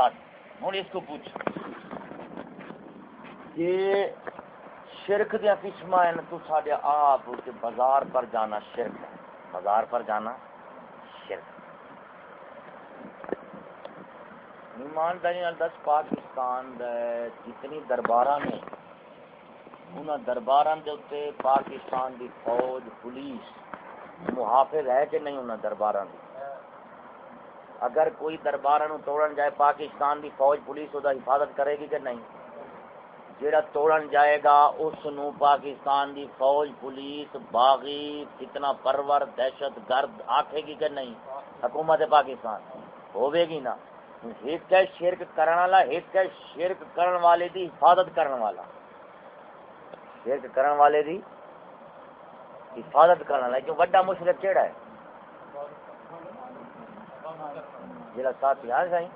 دس ہوں اس کو پوچھ کہ شرک دیا قسم تو سارے آپ بازار پر جانا شرک ہے بازار پر جانا شرک ایمانداری دس پاکستان جتنی دربار نے انہوں دربار کے اتنے پاکستان دی فوج پولیس محافظ ہے کہ نہیں انہوں دربار کی اگر کوئی دربار توڑن جائے، پاکستان دی فوج پولیس وہ حفاظت کرے گی کہ نہیں؟ جہاں توڑن جائے گا، اس نو پاکستان دی فوج پولیس باغی، فتنہ پرور، دہشت گرد آکھے گی کہ نہیں؟ حکومت پاکستان ہوے گی نا؟ ایک ہے شرک کرن والا ایک ہے شرک کرن والے دی حفاظت کرن والا۔ شرک کرن والے دی حفاظت کرنا ہے جو بڑا مشرق کیڑا ہے؟ جڑا ساتھ یہاں سائیں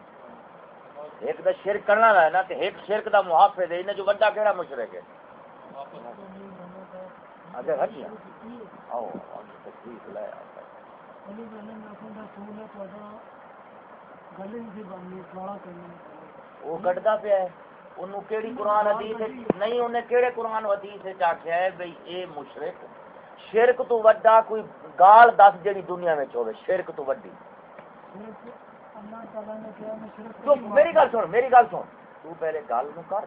ایک دا شرک کرنا ہے نا کہ ایک شرک دا محافظ ہے جو بڑا کیڑا مشرق ہے۔ اگر ہٹیا آؤ تکلیف لے۔ وہ کٹدا پیا ہے۔ انہوں کیڑی قرآن حدیث نہیں انہیں کیڑے قرآن حدیث آخیا ہے بھئی اے مشرک۔ شرک تو وڈا کوئی گال دس جڑی دنیا میں ہوے شرک تو وڈی۔ تو میری گل سن، میری گل سن۔ تو پہلے گل نو کر،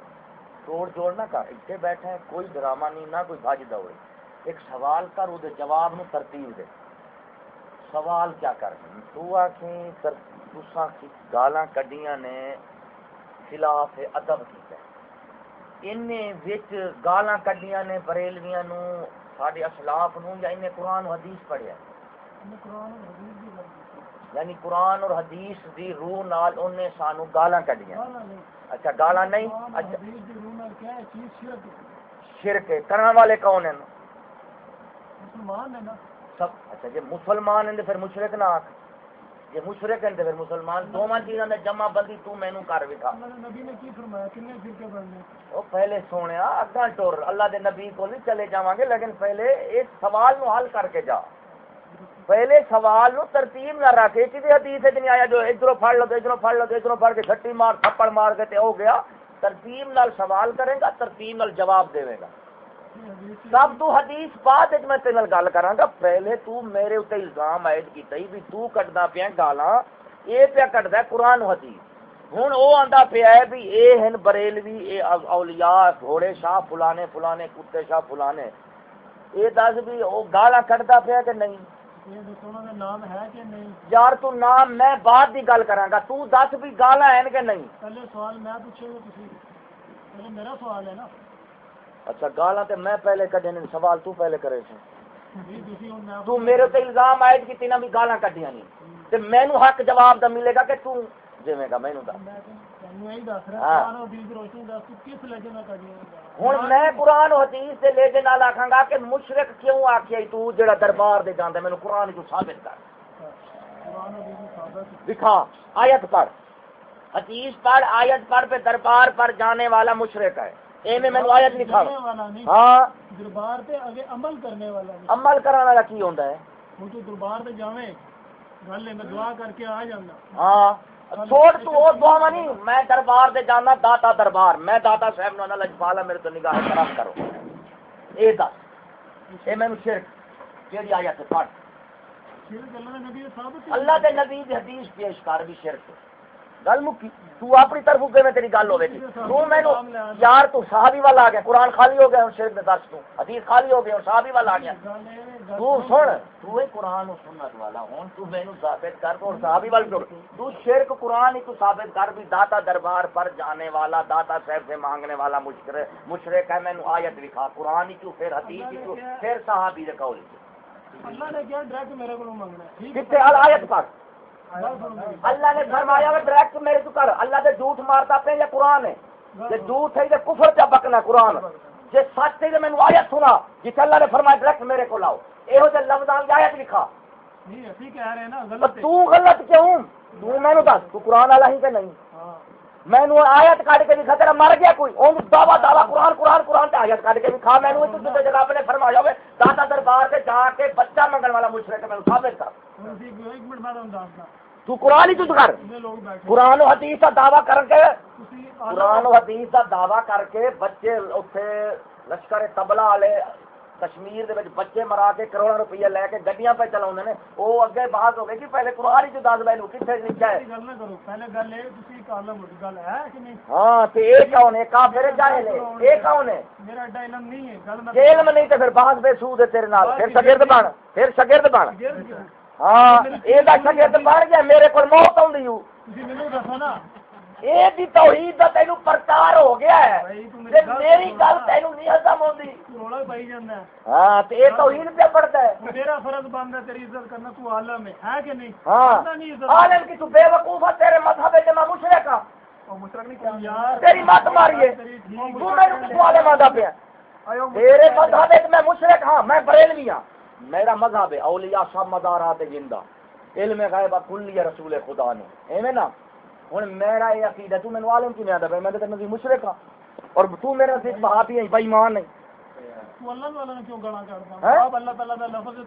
توڑ جوڑ نہ کر اتنے بیٹھا ہے، کوئی ڈرامہ نہیں، نہ کوئی بھجدا ہوئے ایک سوال کر وہ جواب نو ترتیب دے۔ سوال کیا کر؟ تو آخیں تساں گالاں کڈیاں نے خلاف ادب کیتا ہے۔ ان وچ گالاں کڈیاں نے بریلویاں نو سارے اسلاف نو یا انہیں قرآن و حدیث پڑھیا یعنی قرآن اور حدیث دی روح نال انہیں سانو گالاں کڈیاں۔ اچھا گالاں نہیں؟ اچھا۔ شرک کرنے والے کون ہیں؟ مسلمان ہیں سب۔ اچھا جی مسلمان ہیں پھر مشرک نہ آکھ۔ جی مشرق ہیں پھر مسلمان۔ دونوں چیزوں نے جمع بندی تو مینو کر بھی تھا نبی نے کی فرمایا؟ کنے فرقے بننے؟ او پہلے سونے اگا ٹور اللہ دے نبی کو نہیں چلے جاواں گے لیکن پہلے اس سوال نو حل کر کے جا۔ پہلے سوال نو ترتیب نہ رکھے کہ حدیث نہیں آیا جو ادھروں پھڑ لو، ادھروں پھڑ لو، ادھروں پھڑ کے چھٹی مار، تھپڑ مار کے تے ہو گیا۔ ترتیب نال سوال کرے گا، ترتیب نال جواب دے گا۔ سب تو حدیث بعد میں تیرے گل کراں گا، پہلے تو میرے اوتے الزام عائد کیتا ہی بھی تو کٹدا پیا گالاں، اے پیا کٹدا قرآن و حدیث۔ ہن او آندا پیا ہے بھی اے ہن بریلوی، اے اولیاء، گھوڑے شاہ فلانے فلانے، کتے شاہ فلانے۔ اے دس بھی او گالاں کٹدا پیا کہ نہیں؟ یار تو نام میں بعد دی گل کراں گا تو دس بھی گالاں ہیں کہ نہیں پہلے سوال میں پوچھے گا تسی پہلے میرا سوال ہے نا اچھا گالا تے میں پہلے کڈے نے سوال تو پہلے کرے سی تو میرے تے الزام آئے کہ تینا بھی گالاں کڈیاں نہیں تے مینوں حق جواب دا ملے گا کہ تو مینوں دا ہوں؟ میں قرآن حدیث سے لے کے نال آکھاں گا کہ مشرک کیوں آکھیا تو جڑا دربار دے جاندا مینوں قرآن کو ثابت کر۔ دکھا آیت پڑھ۔ حدیث پڑھ آیت پڑھ پہ دربار پر جانے والا مشرک ہے۔ میں میں آیت لکھا ہاں۔ دربار پہ اگے عمل کرنے والا عمل کرنے والا کی ہوندا ہے؟ تو دربار پہ جاویں گل میں دعا کر کے آ جانا۔ ہاں۔ چھوڑ تو وہ دعا نہیں میں دربار دے جانا، داتا دربار۔ میں داتا صاحب نو اللہ لجپالا میرے تو نگاہ کرم کرو۔ اے دس اے میں شرک، کیڑی آیت پڑھ۔ اللہ دے نبی دی حدیث پیش کر، بھی شرک گل مکی۔ تو اپنی طرف اگے میں تیری گل ہوے تو مینوں یار تو صحابی والا آ گیا۔ قرآن خالی ہو گیا ہن شرک دے درس تو۔ حدیث خالی ہو گیا ہن صحابی والا آ گیا۔ تو سن تو اے قرآن و سنت والا ہن تو مینوں ثابت کر اور صحابی والا جوڑ تو شرک قرآن ہی تو ثابت کر بھی داتا دربار پر جانے والا داتا صاحب سے مانگنے والا مشرک ہے مینوں آیت دکھا قرآن ہی تو پھر حدیث ہی تو پھر صحابی دے قول اللہ نے کیا ڈائریکٹ میرے کو مانگنا کتے آیت پڑھ اللہ نے فرمایا ڈائریکٹ میرے تو کر۔ اللہ دے جھوٹ مارتا پہ یا قرآن ہے؟ جی جھوٹ ہے کفر چا بکنا قرآن۔ جی سچ ہے میں آیت سنا۔ جس اللہ نے فرمایا ڈائریکٹ میرے کو لاؤ۔ یہ جو لفظ لکھا تو غلط کیوں تو میں دس تو قرآن والا ہی کہ نہیں میں آیت کٹ کے دکھا تیرا مر گیا کوئی اون قرآن قرآن قرآن تے آیت کٹ کے دکھا میں نے جناب نے فرمایا ہوئے دادا دربار سے جا کے بچہ منگن والا مشرک میں ثابت کر تو قرآن ہی تو کر قرآن و حدیث کا دعویٰ کر کے قرآن و حدیث کا دعویٰ کر کے بچے اتنے لشکر تبلا والے کشمیر دے وچ بچے مرا کے کروڑوں روپیہ لے کے گڈیاں پہ چلاوندے نے او اگے بات ہو گئی کہ پہلے ہی جو دس بینو کتنے لکھا ہے۔ گل نہ کرو پہلے گل اے تسی کالم گل ہے کہ نہیں؟ ہاں تے اے کون ہے؟ کافر جاہل ہے اے کون ہے؟ میرا علم نہیں ہے گل میں علم نہیں تے پھر بحث بے سود ہے تیرے نال پھر شاگرد بن پھر شاگرد بن۔ ہاں اے دا شاگرد بن گیا میرے کول موت اوندی ہوں تسی مینوں دسو نا دی توحید دا تینو پرچار ہو گیا ہے تے میری گل تینو نہیں ہضم ہوندی رولا پائی جاندا ہے ہاں تے اے توحید پہ پڑتا ہے میرا فرض بنتا ہے تیری عزت کرنا تو عالم ہے ہے کہ نہیں ہاں کرتا نہیں عزت عالم کی تو بے وقوف ہے تیرے مذہب ہے میں مشرک ہاں تیری مت ماری ہے تو میں کچھ والے ماندا پیا آیو تیرے مذہب ہے میں مشرک ہاں میں بریلوی ہاں میرا مذہب ہے اولیاء سب زندہ علم غیب کلی رسول خدا نے ایویں نا ہن میرا یہ عقیدہ تو مینوں عالم کی نہیں آندا میں تے نبی مشرک ہاں۔ اور تو میرا صرف وہابی ہے بے ایمان نہیں۔ تو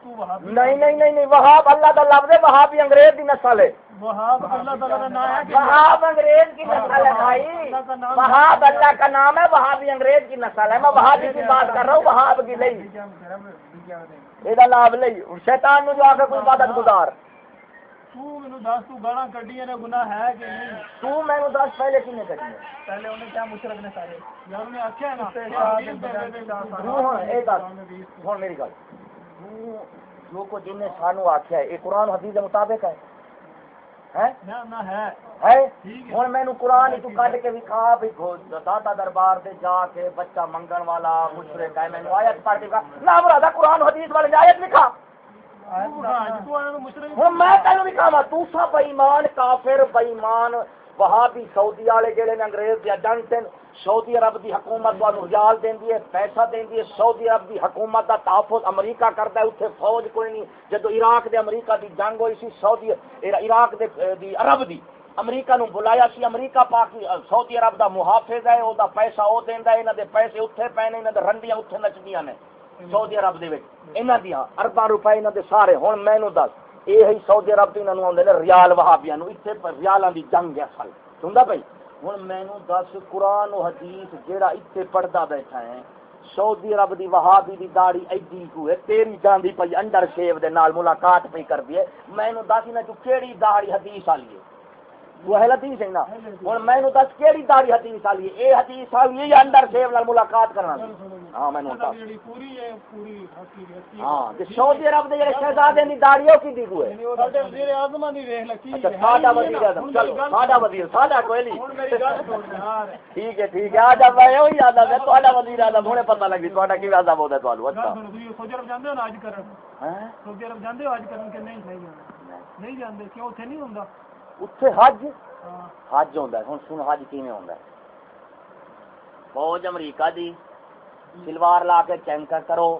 تو نہیں نہیں نہیں نہیں وہاب اللہ دا لفظ ہے وہابی انگریز دی نسل ہے۔ وہاب کا انگریز کی نسل ہے بھائی۔ کا وہاب اللہ کا نام ہے وہابی انگریز کی نسل ہے۔ میں وہابی کی بات کر رہا ہوں وہاب کی نہیں۔ یہ لاب لئی شیطان نو جو آ کے کوئی عبادت گزار۔ تو مینوں دس تو گانا کڈیاں نے گناہ ہے کہ نہیں تو میں نو دس پہلے کنے کری ہے پہلے انہیں کیا مشرک نے سارے یار انہیں آخیا نا تو ہن اے دس ہن میری گل تو جو کو جن نے سانو آکھیا ہے اے قرآن حدیث دے مطابق ہے ہوں مینو قرآن تو کٹ کے وکھا بھی داتا دربار سے جا کے بچہ منگن والا مشرق ہے مینو آیت پڑھ کے نہ قرآن حدیث والے آیت لکھا تو آنے تو مشرک ہوں میں تینوں لکھاوا تو سا بےمان کافر بےمان وہاں سعودی والے جڑے نے انگریز دیا ڈنٹن سعودی عرب دی حکومت تمہیں ریال دینی ہے، پیسہ دینی ہے، سعودی عرب دی حکومت دا تحفظ امریکہ کرتا ہے اتنے فوج کوئی نہیں جدو عراق دے امریکہ دی جنگ ہوئی سی، سعودی عراق دے، دی عرب دی، امریکہ نو بلایا سی، امریکہ پاکی سعودی عرب دا محافظ ہے، او دا پیسہ او دیندا ہے، انہاں دے پیسے اتھے پے نے، انہاں دے رنڈیاں اتھے نچدیاں نے۔ سعودی عرب دے وچ۔ انہاں دیاں ارباں روپے انہاں دے سارے۔ ہن مینوں دس اے ہی سعودی عرب تے انہاں نو آندے نے ریال وہابیاں نو اتھے پر ریالاں دی جنگ ہے اصل۔ سندا بھائی؟ ہن مینوں دس، قرآن و حدیث جیڑا اتھے پڑھدا بیٹھا ہے، سعودی عرب دی وہابی دی داڑھی ایڈی کو ہے، تیری جاندی پئی انڈر شیو دے نال ملاقات پئی کر دی مینوں دس نہ تو کیڑی داڑھی حدیث والی ہے؟ وہ ہے حدیث ہے نا؟ ہن مینوں دس کیڑی داڑھی حدیث والی ہے؟ اے حدیث والی ہے یا انڈر شیو نال ملاقات کرنا ہاں ہے ہاں تے سعودی عرب دے جڑے شہزادے دی ہے او کی دی کو ہے ساڈے وزیر اعظم دی ویکھ لکی اچھا ساڈا وزیر اعظم چلو ساڈا وزیر ساڈا کوئی ٹھیک ہے ٹھیک ہے آ جا میں وہی یاد آ تھوڑا وزیر اعظم ہونے پتہ لگی تھوڑا کی عذاب ہوتا ہے گل اچھا سعودی عرب جاندے ہو نا اج کرن؟ ہیں سعودی عرب جاندے ہو اج کرن کہ نہیں نہیں نہیں جاندے کیوں؟ اتھے نہیں ہوندا؟ اتھے حج؟ ہاں۔ حج ہوندا ہے۔ ہن سن حج کیویں ہوندا ہے؟ فوج امریکہ دی۔ سلوار لا کے چینکر کرو۔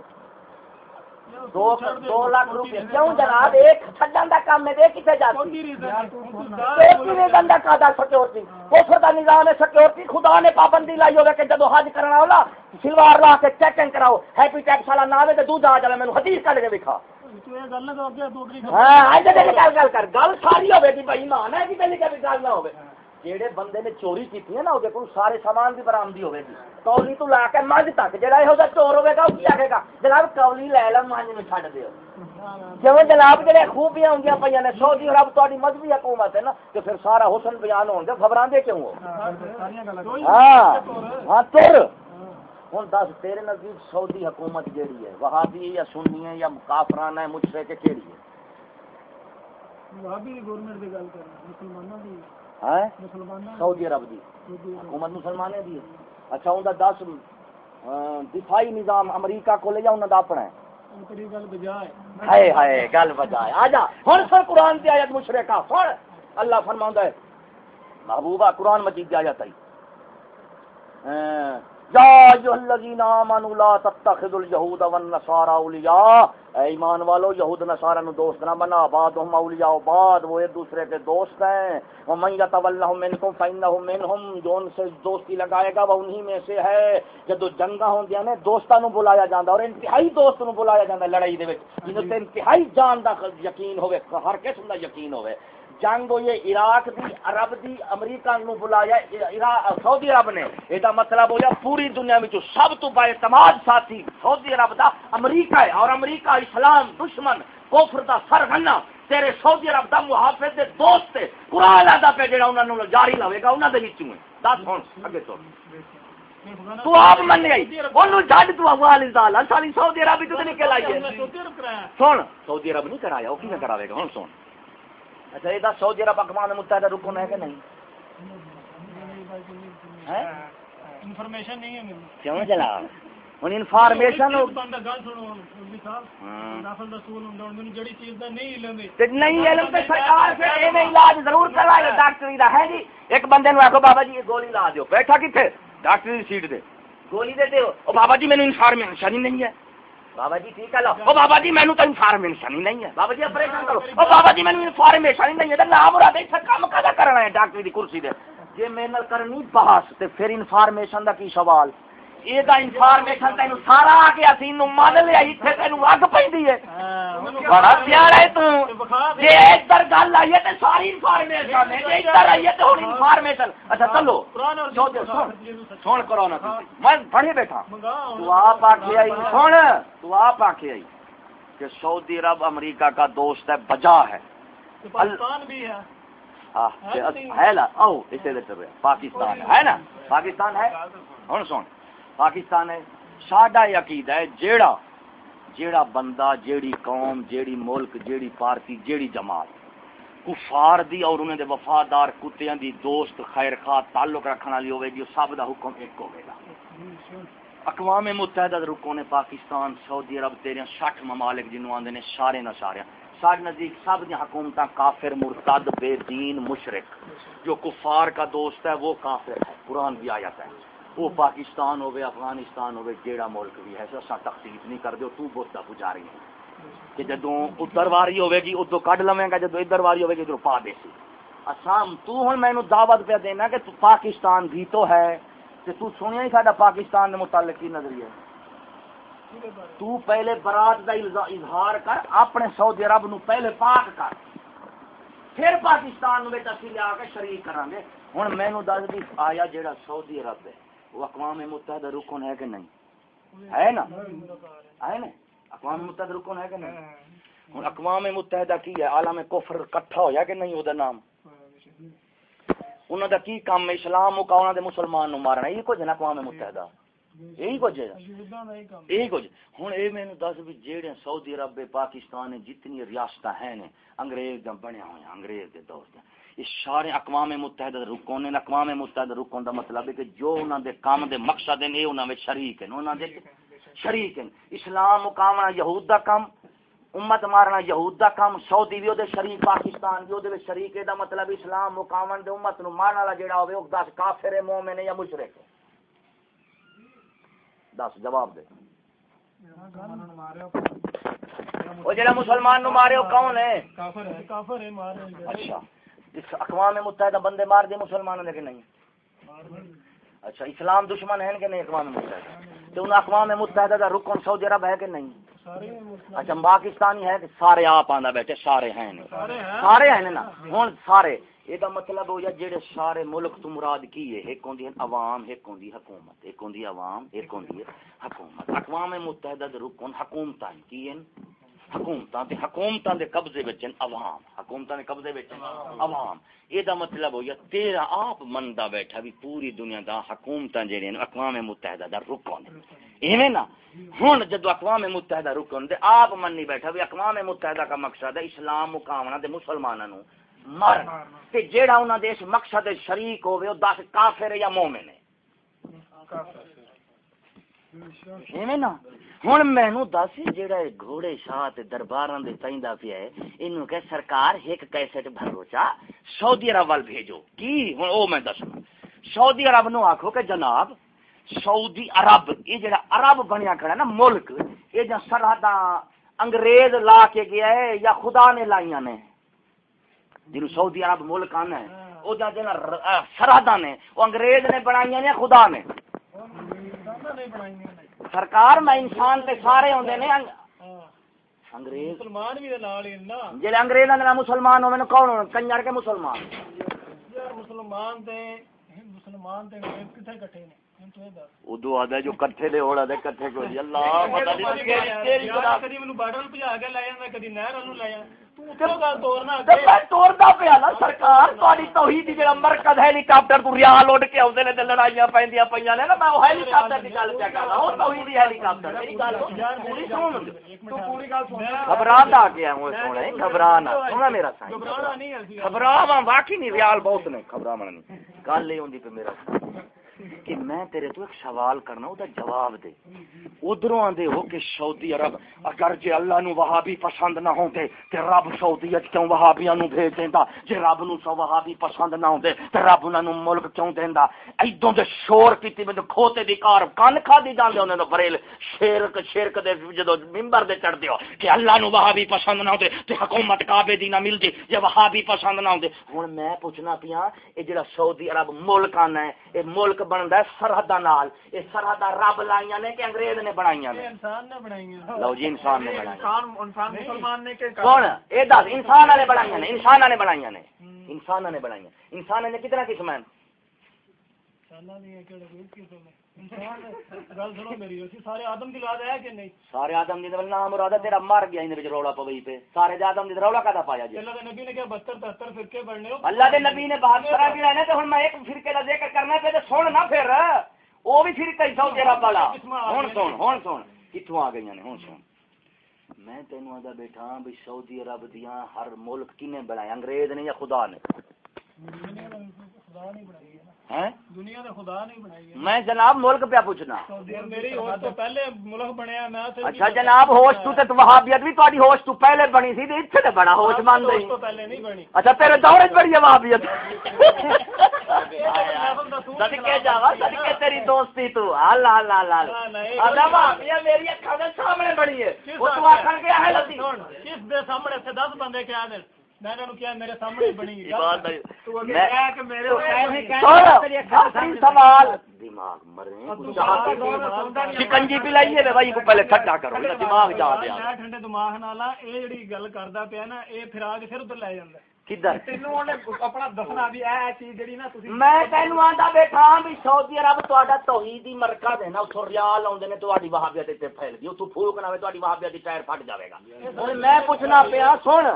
دو دو لاکھ روپے۔ کیوں جناب؟ ایک چھڈن دا کام ہے دے کتے جاتی۔ ایک ہی ریزن دا کادا سکیورٹی کوفر دا نظام ہے سکیورٹی خدا نے پابندی لائی ہوگا کہ جدو حج کرنا ہولا سلوار لا کے چیکنگ کراؤ۔ ہیپی ٹیکس والا نام ہے تے دوجا آ جائے مینوں حدیث کڈ کے دکھا گل نہ ہاں اج دے گل گل کر۔ گل ساری ہوے گی بھائی مان ہے کہ پہلے کبھی گل نہ ہوے۔ جیڑے بندے نے چوری کیتی ہے نا وہ کول سارے سامان دی برآمدی ہوے گی۔ کولی تو لا کے مجھ تک جڑا یہو جا چور ہوے گا وہ کی آکھے گا؟ جناب کولی لے لو مجھ میں چھڈ دیو۔ جویں جناب جڑے خوبیاں ہوندیاں پਈਆਂ نے، سعودی عرب تہاڈی مذہبی حکومت ہے نا، تے پھر سارا حسن بیان ہون گے۔ گھبراندے کیوں ہو؟ ہاں ہاں تر۔ ہوں دس، تیرے نزدیک سعودی حکومت جیڑی ہے، وہابی ہے یا سنی ہے یا کافرانہ ہے مشرق ہے کیڑی ہے؟ وہابی گورنمنٹ دی گل کرنا، مسلماناں دی۔ سعودی عرب دی۔ حکومت مسلمانوں دی۔ اچھا ان دس اں، دفاعی نظام امریکہ کو لے جا دا اپنا ہے؟ ہائے ہائے گل بجائے۔ ہن سر قرآن دی آیت مشرکہ اللہ فرماوندا ہے محبوبہ قرآن مجید دی آیت اں، یا ایھا الذین آمنوا لا تتخذوا اليهود والنصارى اولیاء۔ اے ایمان والو، یہود نصارہ نو دوست نہ بنا بعضهم اولیاء بعض، وہ ایک دوسرے کے دوست ہیں۔ ومن يتولهم منكم فانه منهم جو ان سے دوستی لگائے گا، وہ انہی میں سے ہے۔ جدو جنگاں ہوندیاں نے، دوستاں نو بلایا جاندا اور انتہائی دوست نو بلایا جاندا لڑائی دے وچ۔ جنوں تے انتہائی جان دا یقین ہوے ہر قسم دا یقین ہوے جنگ ہوئی عراق دی عرب دی امریکہ نو بلایا سعودی عرب نے۔ یہ مطلب ہوا پوری دنیا میں سب تو با اعتماد ساتھی سعودی عرب دا امریکہ ہے اور امریکہ اسلام دشمن کوفر دا سرغنہ۔ تیرے سعودی عرب دا محافظ دے دوست تے قرآن دا پہ جڑا انہاں نو جاری لوے گا انہاں دے وچوں ہے۔ دس ہن اگے تو تو آپ من گئی۔ اونوں چھڈ تو اول انسان ساری سعودی عرب تو نکل آئی ہے۔ سن سعودی عرب نہیں کرایا او کیویں کراوے گا؟ ہن سن۔ اچھا یہ سعودی عرب اقوام متحدہ رکن ہے کہ نہیں؟ انفارمیشن نہیں ہے کیوں چلا انفارمیشن نہیں علم تے سرکار سے علاج ضرور کروائے دا ہے جی؟ ایک بندے نو آکھو بابا جی یہ گولی لا دیو۔ بیٹھا کتے ڈاکٹری دی سیٹ دے۔ گولی دے دیو۔ او بابا جی مینوں انفارمیشن ہی نہیں ہے۔ بابا جی ٹھیک ہے لو او بابا جی مینوں تو انفارمیشن ہی نہیں ہے۔ بابا جی آپریشن کرو۔ او بابا جی مینوں انفارمیشن ہی نہیں ہے۔ تے نام مراد ایتھے کام کدا کرنا ہے ڈاکٹر دی کرسی دے۔ جے میں نال کرنی بحث، تے پھر انفارمیشن دا کی سوال؟ یہ انفارمیشن تین سارا آ مان لیا اتنے تین اگ پی ہے بڑا پیارا ہے تو ادھر گل آئی ہے ساری انفارمیشن ہے ادھر آئی ہے تو انفارمیشن اچھا چلو سن کرو نا میں پڑھی بیٹھا تو آپ آ کے آئی سن تو آپ آ کے آئی کہ سعودی عرب امریکہ کا دوست ہے بجا ہے پاکستان بھی ہے ہے نا پاکستان ہے نا پاکستان ہے ہوں سن پاکستان ہے۔ ساڈا عقید ہے، جیڑا جیڑا بندہ، جیڑی قوم، جیڑی ملک، جیڑی پارٹی، جیڑی جماعت، کفار دی اور انہیں دے وفادار کتیاں دی دوست خیر خواہ تعلق رکھنے والی ہوے گی، سب دا حکم ایک ہوے گا۔ اقوام متحدہ رکو نے پاکستان، سعودی عرب تیرے سٹھ ممالک جنوں آندے نے سارے نہ سارے سارے نزدیک سب دی حکومتاں کافر، مرتد، بے دین، مشرک۔ جو کفار کا دوست ہے، وہ کافر ہے۔ قرآن بھی آیت ہے۔ وہ پاکستان ہوئے افغانستان ہوئے جیڑا ملک بھی ہے اسا تخصیص نہیں کر دیو تو بہت دا پجاری ہے کہ جدوں ادھر واری ہوے گی ادو کڈ لویں گا، جدوں ادھر واری ہوے گی ادھر پا دے سی۔ اسام تو ہن مینوں دعوت پہ دینا کہ تو پاکستان بھی تو ہے، تے تو سنیا ہی ساڈا پاکستان دے متعلق کی نظریہ ہے۔ تو پہلے برات دا اظہار کر، اپنے سعودی عرب نو پہلے پاک کر۔ پھر پاکستان نو اسی لیا کے شریک کران گے۔ ہن مینوں دس دی، آیا جیڑا سعودی عرب ہے۔ وہ اقوام متحدہ رکن ہے کہ نہیں؟ ہے نا؟ ہے نا؟ اقوام متحدہ رکن ہے کہ نہیں؟ ہوں، اقوام متحدہ کی ہے؟ عالم کفر کٹھا ہویا کہ نہیں وہ نام؟ انہوں دا کی کام ہے؟ اسلام مکاؤنا دے مسلمان نو مارنا یہ کچھ نا اقوام متحدہ؟ یہی کچھ ہے۔ یہی کچھ۔ ہوں یہ مینو دس بھی جہاں سعودی عرب، پاکستان جتنی ریاستیں ہیں انگریز بنے ہوئے انگریز دے دور دے یہ سارے اقوام متحدہ رکن نے اقوام متحدہ رکن دا مطلب ہے کہ جو انہوں دے کام دے مقصد ہیں انہوں میں شریک ہیں۔ انہوں دے شریک ہیں۔ اسلام مقامنا یہود دا کام امت مارنا یہود دا کام۔ سعودی بھی دے شریک پاکستان بھی دے شریک دا مطلب اسلام مقامن دے امت نو مارنا والا جیڑا ہوے او دس کافر ہے مومن ہے یا مشرک ہے دس جواب دے۔ وہ جڑا مسلمان نو مارے او کون ہے؟ کافر ہے کافر ہے مارے۔ اچھا۔ اقوام متحدہ بندے مار دے مسلمانوں نے کہ نہیں؟ اچھا اسلام دشمن ہے کہ نہیں اقوام متحدہ؟ تو ان اقوام متحدہ کا رکن سعودی عرب ہے کہ نہیں؟ اچھا پاکستانی ہے کہ سارے آپ آندا بیٹھے سارے ہیں۔ سارے ہیں؟ نا؟ ہوں سارے۔ یہ مطلب ہو یا جڑے سارے ملک تو مراد کی ہے؟ ایک ہوندی ہے عوام ایک ہوندی حکومت۔ ایک ہوندی عوام ایک ہوندی ہے حکومت۔ اقوام متحدہ دے رکن حکومتاں کی ہیں؟ حکومتاں تے حکومتاں دے قبضے وچ عوام، حکومتاں دے قبضے وچ عوام۔ اے دا مطلب ہو یا تیرا آپ مندا بیٹھا بھی پوری دنیا دا حکومتاں جڑے ہیں اقوام متحدہ دا رکن ایویں نا، ہن جدو اقوام متحدہ رکن دے آپ مننی بیٹھا بھی اقوام متحدہ کا مقصد ہے اسلام مقامنا دے مسلماناں نو مر تے جیڑا انہاں دے اس مقصد شریک ہوے او دس کافر یا مومن ہے ایویں نا ہوں مینو دس جہا گھوڑے شاہ دربار پہ ہے یہ کہ سرکار ایک کیسٹ بھرو چا سعودی عرب وال بھیجو کی ہوں میں دسنا سعودی عرب نو کہ جناب سعودی عرب یہ جڑا عرب بنیا کھڑا نا ملک یہ جا سرحد انگریز لا کے گیا ہے یا خدا نے لائیا نے جن سعودی عرب ملک آنا ہے وہ سرحد نے وہ انگریز نے بنائی یا خدا نے سرکار میں انسان تے سارے ہوندے نے انگریز مسلمان بھی دے نال ہی نا جڑے انگریزاں دے نال مسلمان ہوے کون ہون کنجر کے مسلمان۔ یار مسلمان تے مسلمان تے انگریز کتھے اکٹھے نے؟ ادو آدا جو کٹھے دے ہوڑا دے کٹھے کو جی اللہ پتہ نہیں کیڑی کیڑی یار خدا کدی مینوں باڈر بھجا کے لے جاندا کدی نہر والوں لے جاندا تو اتوں گل توڑنا تے میں توڑدا پیا نا سرکار تہاڈی توحید دی جڑا مرکز ہیلی کاپٹر تو ریال اڑ کے اوندے نے تے لڑائیاں پیندیاں پیاں نے نا میں او ہیلی کاپٹر دی گل پیا کر رہا ہوں توحید دی ہیلی کاپٹر میری گل پوری سن تو پوری گل سن گھبراہٹ آ گیا ہوں سونے گھبرانا سونا میرا سائیں گھبرانا نہیں اسی گھبراواں واقعی نہیں ریال بہت نے گھبراواں نہیں گل یہ ہوندی پہ میرا کہ میں تیرے تو ایک سوال کرنا وہ جواب دے۔ جی، جی۔ ادھروں آندے ہو کہ سعودی عرب، اگر جے اللہ نو وہابی پسند نہ ہوندے، تے رب سعودی اچ کیوں وہابیاں نو بھیج دیندا؟ جے رب نو سو وہابی پسند نہ ہوندے، تے رب انہاں نو ملک کیوں دیندا؟ ایدوں دے شور کیتی میں کھوتے دی کار کان کھا دی جاندے انہاں نو بریل؟ شرک شرک دے جدو منبر دے چڑھ دیو کہ اللہ نو وہابی پسند نہ ہوندے، تے حکومت کعبے دی نہ ملدی، جے وہابی پسند نہ ہوندے۔ ہن میں پوچھنا پیاں، اے جڑا سعودی عرب ملک آنا ہے اے ملک بندا ہے سرحداں نال، اے سرحداں رب لائیاں نے کہ انگریز نے نے انسان نے بنائی لو جی انسان نے بنائیاں انسان نے کہ کون؟ اے دس انسان نے بنائیاں نے انسان نے بنائیاں نے۔ انسان نے بنائیاں انسان نے کتنا قسم ہیں؟ ہے۔ سارے آدم دی نام مراد ہے تیرا مر گیا ان وچ رولا پوئی پہ سارے دے آدم دی رولا کدا پایا جی؟ اللہ کے نبی نے کہا 72 73 فرقے بڑھنے ہو۔ اللہ دے نبی نے تے ہن میں ایک فرقے دا ذکر کرنا پہ تے سن نہ پھر۔ او بھی فرقہ ہی سو تیرا والا ہن سن ہن سن کتھوں آ گئیاں نے ہن سن میں تینوں آدا بیٹھا بھی سعودی عرب دیاں ہر ملک کنے بنایا انگریز نے یا خدا نے میں جناب ملک پہ پوچھنا اچھا جناب ہوش تو تے وہابیت بھی تہاڈی ہوش تو پہلے بنی سی تے تے بڑا ہوش گئی نہیں بنی اچھا تیرے دور وچ بڑی ہے وہابیت صدقے جاوا صدقے تیری دوستی تو۔ میری اکھاں دے سامنے بڑی ہے۔ وہ تو آکھن لتی کس دے سامنے؟ سے 10 بندے کیا دے۔ میں کیا میرے سامنے ہے۔ تو میں- کہ میرے سوال دماغ مرے شکنجی پلائیے تے بھائی کو پہلے ٹھڈا کرو یہ دماغ جا دیا میں ٹھنڈے دماغ نال آ اے جڑی گل کردا پیا نا اے پھر آ کے پھر ادھر لے جاندا۔ میں تینوں آندا بیٹھا بھی سعودی عرب تہاڈا توحیدی مرکز ہے نا اتھوں ریال آوندے نے تہاڈی وہابیت تے پھیل گئی پھوک نہ ہوے تہاڈی وہابیت دی ٹائر پھٹ جاوے گا ہن میں پوچھنا پیا سن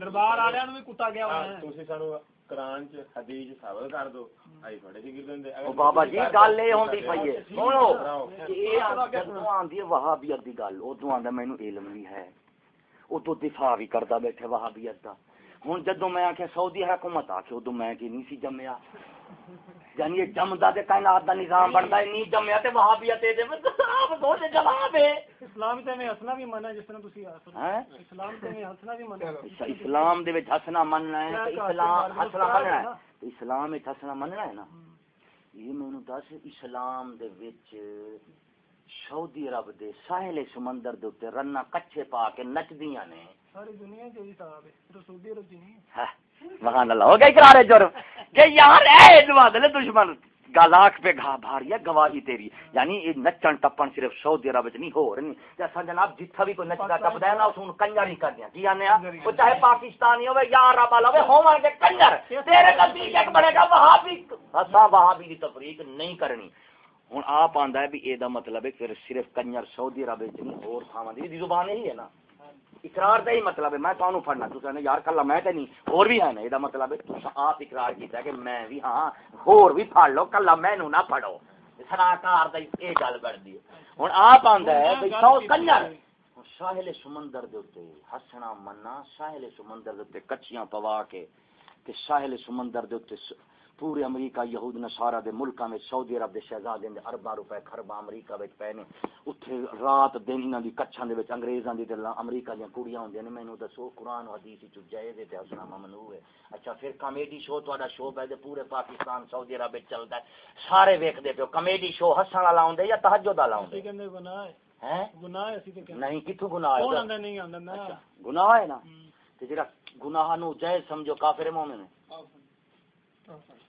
دربار قرآن حدیث علم نہیں ہے۔ دفاع بھی کردا بیٹھے وہابیت دا۔ ہن جدوں میں آکھیا سعودی حکومت آکھے ادوں میں کی نہیں سی جمیا یعنی یہ جمدا تے کائنات دا نظام بندا ہے نہیں جمیا تے وہابیت دے۔ آپ دو تے جواب ہے۔ اسلام تے میں ہسنا بھی منع جس طرح تسی ہس رہے ہیں ہو۔ اسلام تے میں ہسنا بھی منع اچھا، اسلام دے وچ ہسنا مننا ہے اسلام ہسنا مننا ہے۔ اسلام وچ ہسنا مننا ہے نا؟ یہ مینوں دس اسلام دے وچ سعودی عرب دے ساحل سمندر دے اوتے رنا کچھے پا کے نچدیاں نے۔ ہاں، ہو گئی قرار جرم۔ کہ یار اے دے دشمن گالاک پہ گھا بھاری ہے گواہی تیری یعنی یہ نچن ٹپن صرف سعودی عرب نہیں ہو رہی اساں جناب جتھا بھی کوئی نچدا ٹپدا ہے نا اس نوں کنجر ہی کردے ہیں کی آنے وہ چاہے پاکستانی ہوے یا عرب والا ہوے ہون گے کنجر۔ تیرے نزدیک ایک بنے گا وہابی۔ اساں وہابی دی تفریق نہیں کرنی۔ ہن آپ آندا ہے بھی اے دا مطلب ہے کہ صرف کنجر سعودی عرب وچ نہیں اور تھاواں دی۔ زبان ہی ہے نا۔ اقرار دا ہی مطلب ہے، میں تانوں پڑھنا تو کہنے یار کلا میں تے نہیں اور بھی ہے نا یہ مطلب ہے، تساں آپ اقرار کیتا ہے کہ میں بھی ہاں اور بھی پڑھ لو، کلا مینوں نہ پڑھو۔ سلاکار دا یہ گل بڑھدی ہے۔ ہن آپ آندا ہے بھئی سو کنجر۔ ساحل سمندر دے اوتے ہسنا مننا، ساحل سمندر دے اوتے کچھیاں پوا کے، تے ساحل سمندر دے اوتے پورے امریکہ یہود نصارا دے ملکاں میں سعودی عرب دے شہزادے دے ارباں روپے خرباں امریکہ وچ پے نے۔ اوتھے رات دن انہاں دی کچھاں دے وچ انگریزاں دی تے امریکہ دیاں کڑیاں ہوندیاں نے۔ مینوں دسو قرآن و حدیث وچ جائز ہے تے ہسنا ممنوع ہے۔ اچھا پھر کامیڈی شو تہاڈا شو پے تے پورے پاکستان سعودی عرب وچ چلدا ہے۔ سارے ویکھدے پیو کامیڈی شو ہسن والا ہوندا ہے یا تہجد والا ہوندا اسی کہندے گناہ ہے۔ ہے ہے نہیں کتھوں گناہ کون ہے آندا نہیں آندا؟ اچھا گناہ ہے نا؟ تے جڑا گناہ نو جائز سمجھو کافر مومن ہے۔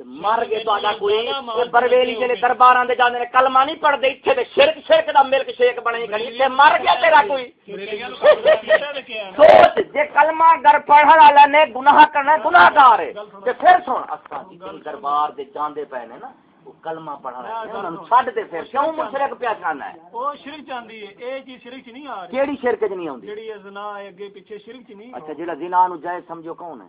مر گئے تو کوئی برویلی جلے درباراں دے جاندے نے نہیں پڑھ دے شرک شرک دا ملک شیک بنے گھڑی مر گیا تیرا کوئی۔ سوچ جے کلمہ اگر پڑھن والا نے گناہ کرنا گناہ گار ہے۔ پھر سن جی دربار دے جاندے پے نے نا کلمہ پڑھا رہا اچھا، کون ہے؟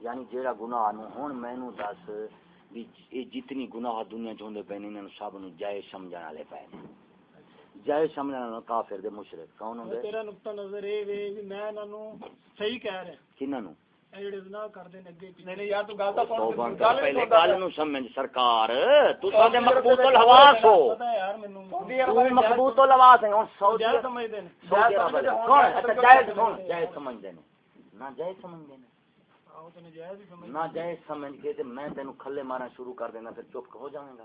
یعنی جیڑا گناہ نو ہن مینوں دس بھی اے جتنی گناہ دنیا چ ہوندے پئے نے سب نو جائز سمجھن والے پئے نے۔ جائز سمجھن کافر دے مشرک کون ہوندے؟ تیرا نقطہ نظر اے وے بھی میں نو صحیح کہہ رہا کیناں نو؟ نو سمجھ سمجھ۔ دے نہ سمجھ کے تے میں تینوں کھلے مارنا شروع کر دینا پھر چپ ہو جائیں گا۔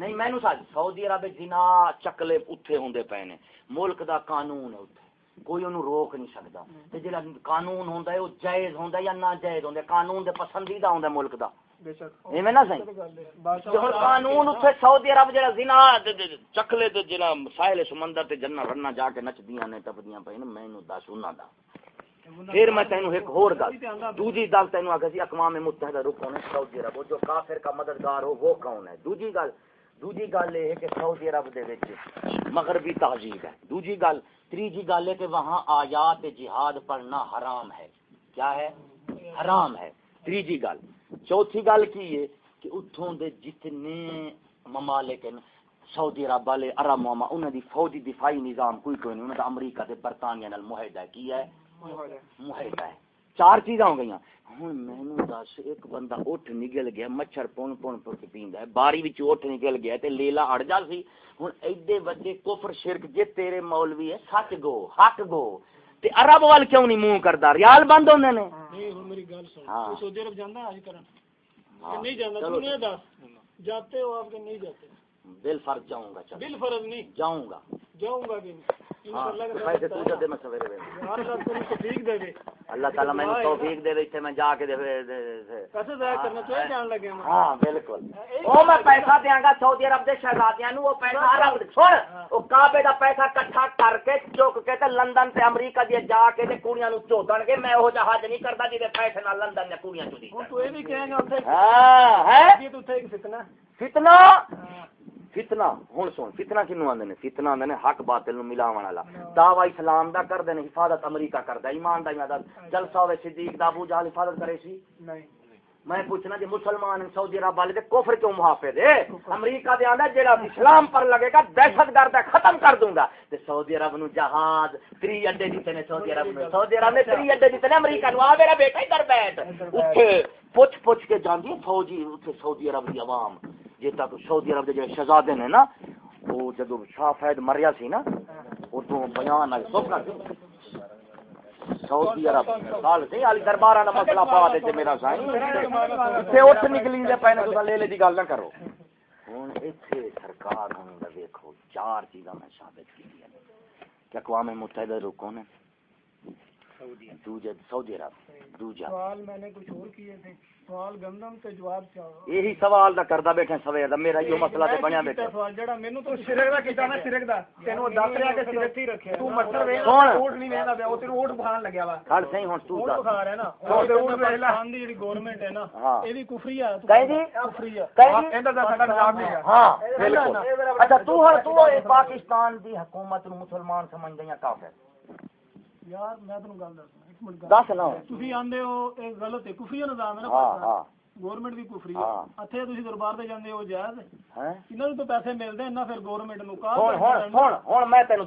نہیں میں سعودی عرب جنا چکلے اتھے ہوندے پے نے ملک دا قانون ہے اتھے۔ کوئی انہوں روک نہیں سکتا تے جڑا قانون ہوندا ہے او جائز ہوندا یا ناجائز ہوندا قانون دے پسندیدہ ہوندا ملک دا۔ ایویں نہ صحیح ہن قانون اوتھے سعودی عرب جڑا زنا چکلے تے جڑا ساحل سمندر تے جنہ رنا جا کے نچدیاں نے ٹپدیاں پے نے مینوں دس انہاں دا۔ پھر میں تینوں ایک اور گل، دوجی گل تینوں آگے سی، اقوام متحدہ رکن ہے سعودی عرب جو کافر کا مددگار ہو، وہ کون ہے؟ دوجی گل دوجی گل یہ ہے کہ سعودی عرب دے وچ مغربی تہذیب ہے۔ دوجی گل تیجی گل ہے کہ وہاں آیات جہاد پڑھنا حرام ہے۔ کیا ہے؟ حرام ہے۔ تیجی گل، چوتھی گل کی ہے کہ اتھوں دے جتنے ممالک ہیں، سعودی عرب والے، عرب ماما انہوں دی فوجی دفاعی نظام کوئی کوئی نہیں انہوں دا امریکہ تے برطانیہ نال معاہدہ ہے کی ہے۔ محبت ہے۔ چار چیزاں ہو گئی ہوں مینو دس ایک بندہ اٹھ نکل گیا مچھر پون پون پک پیندا ہے۔ باری وچ اٹھ نکل گیا تے لیلا اڑ جا سی۔ ہن ایدے بچے کفر شرک جے تیرے مولوی ہے سچ گو حق گو۔ تے عرب وال کیوں نہیں منہ کردا؟ ریال بند ہوندے نے۔ ہاں۔ ہن میری گل سن۔ ہاں۔ تو سعودی عرب جاندا اج کرن۔ ہاں۔ نہیں جاندا؟ تو نے دس۔ جاتے ہو اپ کے نہیں جاتے؟ بل فرض جاؤں گا چل بل فرض نہیں۔ جاؤں گا۔ جاؤں گا کہ نہیں؟ ہاں پیسے اللہ تعالی میں توفیق دے میں جا کے ہاں بالکل۔ وہ میں پیسہ دیاں گا سعودی عرب دے شہزادیاں نو وہ پیسہ عرب دے۔ چھوڑ وہ کعبے دا پیسہ کٹھا کر کے چوک کے تے لندن تے امریکہ دی جا کے تے کڑیاں نو چودن گے۔ میں او جہاز نہیں کردا جے پیسے نال لندن دے کڑیاں چودی۔ ہوں تو یہ بھی کہیں گے اتنے ہاں ہے؟ یہ تو اتنے ایک فتنہ۔ فتنہ؟ ہاں۔ فتنہ ہن سن فتنہ کینو آندے نے؟ فتنہ آندے نے حق باطل نو ملاون والا دعوی اسلام دا کردے نے حفاظت امریکہ کردا ایمان دا۔ ایمان جلسہ ہوے صدیق دا ابو جہل حفاظت کرے سی؟ نہیں۔ میں پوچھنا جی مسلمان سعودی عرب والے کفر کیوں محافظ ہے؟ امریکہ دے آندا جڑا اسلام پر لگے گا دہشت گرد ہے ختم کر دوں گا۔ تے سعودی عرب نو جہاز تری اڈے دیتے نے سعودی عرب نے سعودی عرب نے تری اڈے دیتے نے امریکہ نو۔ آ میرا بیٹا ادھر بیٹھ۔ اوتھے پوچھ پوچھ کے جاندی فوجی اوتھے سعودی عرب دی عوام۔ جے تک سعودی عرب دے جڑے شہزادے نے نا وہ جدو شاہ فید مریا سی نا ادو بیان آئے۔ سب سعودی عرب سال سے علی دربارہ نہ مسئلہ پا دے تے میرا سائیں۔ تے اٹھ نکلی دے پہنے تو لے لے دی گل نہ کرو۔ ہن ایتھے سرکار ہن دا دیکھو چار چیزاں میں ثابت کی ہیں کہ اقوام متحدہ رکو نے سعودی عرب۔ دوجا سوال میں نے کچھ اور کیے تھے۔ سوال گندم تے جواب چاہو۔ یہی سوال دا کردا بیٹھے سویر دا۔ میرا یہ مسئلہ تے بنیا بیٹھے سوال جڑا مینوں تو سرک دا کیتا میں سرک دا۔ تینوں دس رہا کہ سرک ہی رکھیا تو مچھر وے کون؟ اوٹ نہیں ویندا پیا او تینوں اوٹ بخان لگیا وا۔ ہر صحیح ہن تو اوٹ دس۔ رہا ہے نا۔ اوٹ اوٹ پاکستان دی جڑی گورنمنٹ ہے نا ہاں۔ اے بھی کفری ہے۔ کہیں جی؟ کفری ہے۔ کہیں جی؟ ایندا دا ساڈا نظام نہیں ہے۔ ہاں بالکل۔ اچھا تو ہن تو اے پاکستان دی حکومت نو مسلمان سمجھدے یا کافر؟ یار میں تانوں گل دسنا ہو اے کفری نظام ہے نا گورنمنٹ کفری ہے۔ دربار تے جاندے ہو جائز؟ ہے تو پیسے ملدے انہاں پھر میں تینوں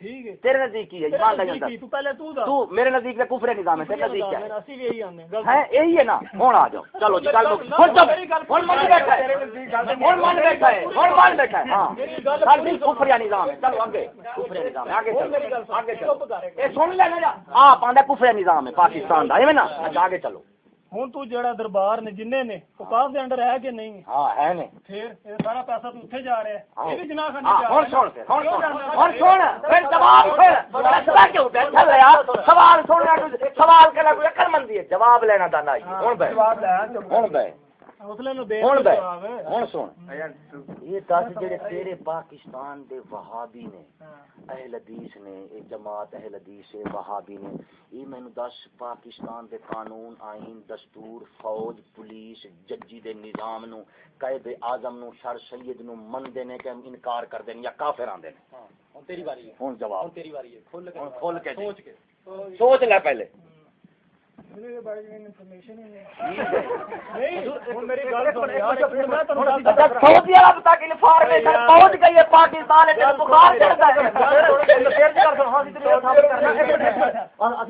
ہے۔ تیرے نزدیک کی ہے ایمان تو پہلے تو تو میرے نزدیک تے کفر نظام ہے تیرے نزدیک کیا ہے اسی یہی یہی ہے نا ہن آ جاؤ۔ چلو جی گل ہن جب ہن من بیٹھا ہے۔ ہن من بیٹھا ہے۔ ہن من بیٹھا ہے۔ ہاں۔ کفر یا نظام ہے۔ چلو اگے کفر نظام ہے۔ اگے چلو۔ اگے چلو۔ اے سن لے نا آ پاندا کفر نظام ہے پاکستان دا۔ ایویں نا؟ اچھا، اگے چلو۔ ہوں تو جڑا دربار نے جن نے اوقاف دے اندر ہے کہ نہیں ہاں ہے نے پھر سارا پیسہ تو اٹھے جا رہا ہے یہ بھی جناح کرنے جا رہا ہے اور چھوڑ پھر جواب پھر فیصلہ کیوں بیٹھا ہے سوال چھوڑنا سوال کرنا کوئی عقل مندی ہے جواب لینا دانا ہوں بھائی جواب لینا ہوں بھائی پاکستان دے وہابی نے اہل حدیث نے جماعت اہل حدیث وہابی نے یہ مینوں دس پاکستان دے قانون آئین دستور فوج پولیس ججی دے نظام نو قید آزم نو شر سید نو من دینے کے انکار کر دینے یا کافر آن دینے ہن ہاں، تیری باری ہے۔ ہون جواب۔ ہون تیری باری ہے کھول کے جی۔ سوچ کے۔ سوچ لے پہلے۔ سعودی پہنچ گئی ہے پاکستان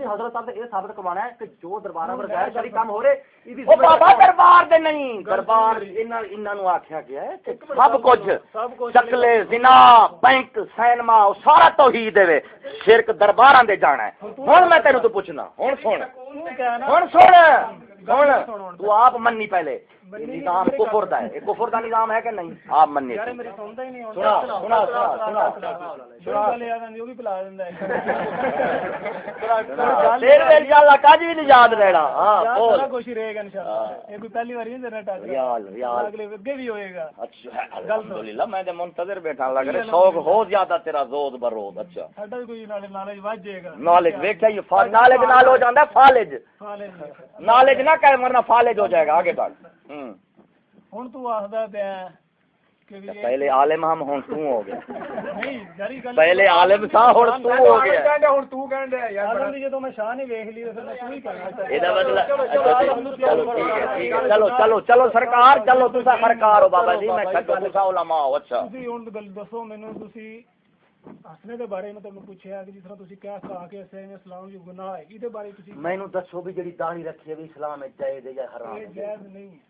حضرت صاحب یہ ثابت کروانا ہے کہ جو دربارہ کام ہو رہے نہیں دربار گیا سب کچھ بینک سینما سارا توحید ہے دے جانا ہے ہن میں تینوں تو پوچھنا ہن سن ہوں سن ہوں تو آپ مننی پہلے۔ نظام کفر دا ہے یہ کفر دا نظام ہے کہ نہیں آپ مننے یار میرے سندا ہی نہیں سنا سنا سنا سنا وہ بھی پلا دیندا ہے پھر بھی انشاءاللہ کاج بھی یاد رہنا ہاں بول سارا کچھ رہے گا انشاءاللہ یہ کوئی پہلی بار نہیں دینا ٹاٹا یال یال اگلے اگے بھی ہوئے گا اچھا الحمدللہ میں تے منتظر بیٹھا لگ رہا شوق ہو زیادہ تیرا زود بروز اچھا ساڈا بھی کوئی نالے نالے واج جائے گا نالے ویکھا یہ نالے نال ہو جاندا فالج فالج نالے نہ کہے ورنہ فالج ہو جائے گا آگے بڑھ ہوں تو آخر پیا پہلے عالم ہم ہوں تو ہو گیا پہلے عالم سا ہوں تو ہو گیا ہوں تو کہن دے عالم میں شاہ ویکھ لی تے میں تو ہی چلو ٹھیک ہے ٹھیک ہے چلو چلو چلو سرکار چلو تسا سرکار ہو بابا جی میں چھڈو تسا علماء ہو اچھا تسی ہن گل دسو مینوں تسی ہسنے دے بارے میں تانوں پوچھیا کہ جس طرح تسی کیا کہا کہ اسے اسلام جو گناہ ہے بارے تسی مینوں دسو بھی جڑی داڑھی رکھی ہے اسلام جائز ہے یا حرام ہے جائز نہیں ہے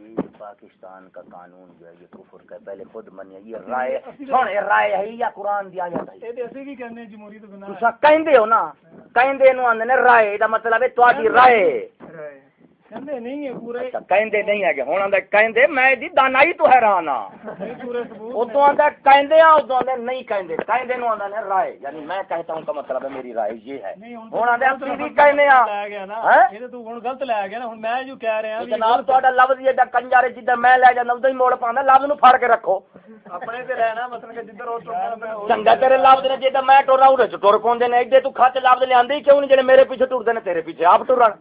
یہ پاکستان کا قانون جو ہے یہ کفر کا پہلے خود منیا یہ رائے سن یہ رائے ہے یا قران دیا جاتا ہے۔ اے ایسے اسی کی کہنے جمہوریت بنا تسا کہندے ہو نا کہندے نو اندے نے رائے دا مطلب ہے تواڈی رائے۔ مطلب میری رائے یہ ہے جناب تہاڈا لفظ یہ دا جدھر میں لے جاندا اودوں ہی موڑ پاندا لفظ نو پھڑ کے رکھو اپنے تے چنگا لفظ میں ٹر رہا ہوں ٹر کون دے نے ایڈے تو کھاتے لفظ لے کیوں نہیں جڑے میرے پیچھے ٹرتے نے تیرے پیچھے آپ ٹرن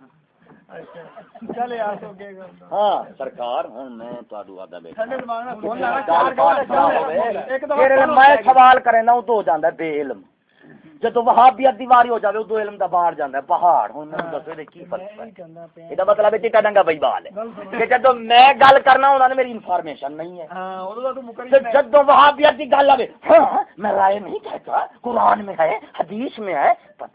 سوال کرے نا تو بے علم جدو ہو ادو علم دا باہر ہے پہاڑ میں دسو دے کی فرق ہے اے دا مطلب ہے چٹا ڈنگا بھائی بال ہے کہ جدو میں گل کرنا انہاں نے میری انفارمیشن نہیں ہے ہاں اودوں تو جدو وہابیت دی گل آئے میں رائے نہیں کہتا قرآن میں ہے حدیث میں ہے